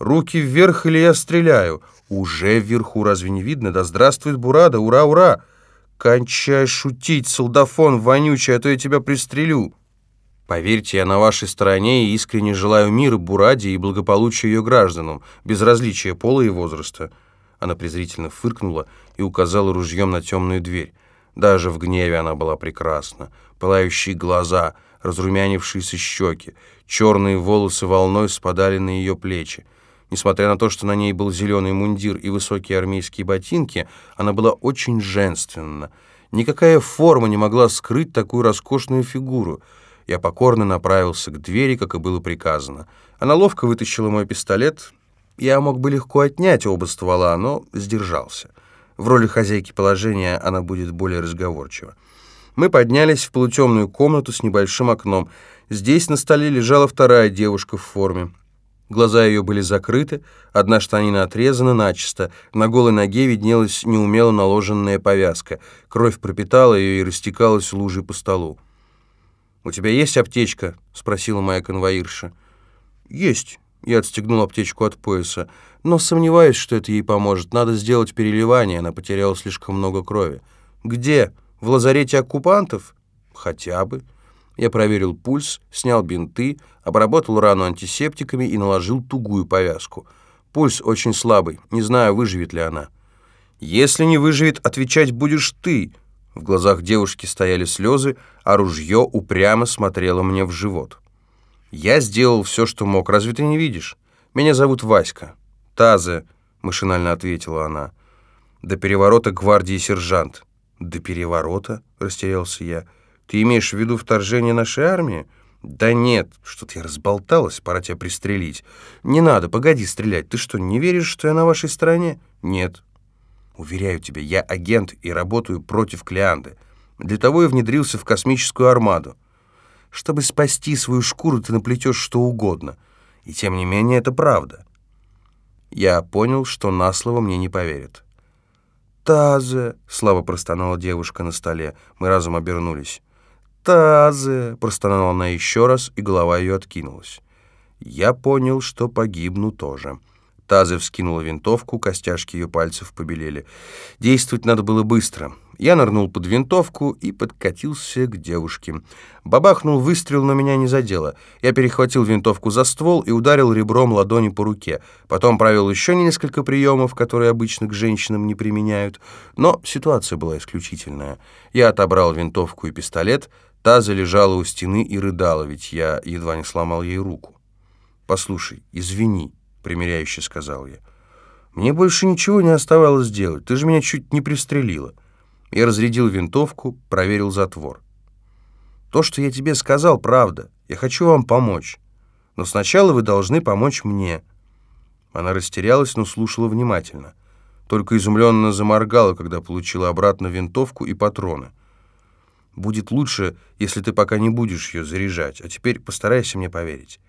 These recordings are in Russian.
Руки вверх или я стреляю? Уже вверху, разве не видно? Да здравствует Бурада, ура, ура! Кончай шутить, солдафон вонючий, а то я тебя пристрелю. Поверьте, я на вашей стороне и искренне желаю мира Бураде и благополучия ее гражданам, без различия пола и возраста. Она презрительно фыркнула и указала ружьем на темную дверь. Даже в гневе она была прекрасна. Пылающие глаза, разрумянившиеся щеки, черные волосы волной спадали на ее плечи. Несмотря на то, что на ней был зеленый мундир и высокие армейские ботинки, она была очень женственна. Никакая форма не могла скрыть такую роскошную фигуру. Я покорно направился к двери, как и было приказано. Она ловко вытащила мой пистолет. Я мог бы легко отнять оба ствола, но сдержался. В роли хозяйки положения она будет более разговорчива. Мы поднялись в полутемную комнату с небольшим окном. Здесь на столе лежала вторая девушка в форме. Глаза ее были закрыты, одна штанина отрезана начисто, на голой ноге виднелась неумело наложенная повязка. Кровь пропитала ее и растекалась лужей по столу. «У тебя есть аптечка?» — спросила моя конвоирша. «Есть». Я отстегнул аптечку от пояса. «Но сомневаюсь, что это ей поможет. Надо сделать переливание, она потеряла слишком много крови». «Где? В лазарете оккупантов?» «Хотя бы». Я проверил пульс, снял бинты, обработал рану антисептиками и наложил тугую повязку. Пульс очень слабый, не знаю, выживет ли она. «Если не выживет, отвечать будешь ты!» В глазах девушки стояли слезы, а ружье упрямо смотрело мне в живот. «Я сделал все, что мог, разве ты не видишь? Меня зовут Васька». «Тазе», — машинально ответила она. «До переворота гвардии сержант». «До переворота?» — растерялся я. Ты имеешь в виду вторжение нашей армии? Да нет, что-то я разболталась, пора тебя пристрелить. Не надо, погоди стрелять. Ты что, не веришь, что я на вашей стороне? Нет. Уверяю тебя, я агент и работаю против Клеанды. Для того и внедрился в космическую армаду. Чтобы спасти свою шкуру, ты наплетешь что угодно. И тем не менее, это правда. Я понял, что на слово мне не поверят. «Тазе!» — слабо простонала девушка на столе. Мы разом обернулись. «Тазе!» — простонала она еще раз, и голова ее откинулась. Я понял, что погибну тоже. Тазе вскинула винтовку, костяшки ее пальцев побелели. Действовать надо было быстро. Я нырнул под винтовку и подкатился к девушке. Бабахнул выстрел, но меня не задело. Я перехватил винтовку за ствол и ударил ребром ладони по руке. Потом провел еще несколько приемов, которые обычно к женщинам не применяют. Но ситуация была исключительная. Я отобрал винтовку и пистолет, Та залежала у стены и рыдала, ведь я едва не сломал ей руку. «Послушай, извини», — примиряюще сказал я. «Мне больше ничего не оставалось делать. Ты же меня чуть не пристрелила». Я разрядил винтовку, проверил затвор. «То, что я тебе сказал, правда. Я хочу вам помочь. Но сначала вы должны помочь мне». Она растерялась, но слушала внимательно. Только изумленно заморгала, когда получила обратно винтовку и патроны. Будет лучше, если ты пока не будешь ее заряжать. А теперь постарайся мне поверить.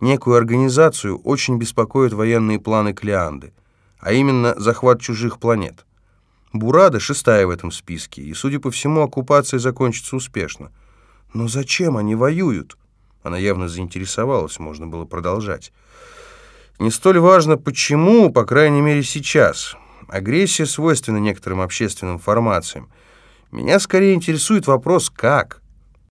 Некую организацию очень беспокоят военные планы Клеанды, а именно захват чужих планет. Бурада шестая в этом списке, и, судя по всему, оккупация закончится успешно. Но зачем они воюют? Она явно заинтересовалась, можно было продолжать. Не столь важно, почему, по крайней мере, сейчас. Агрессия свойственна некоторым общественным формациям. Меня скорее интересует вопрос «как?».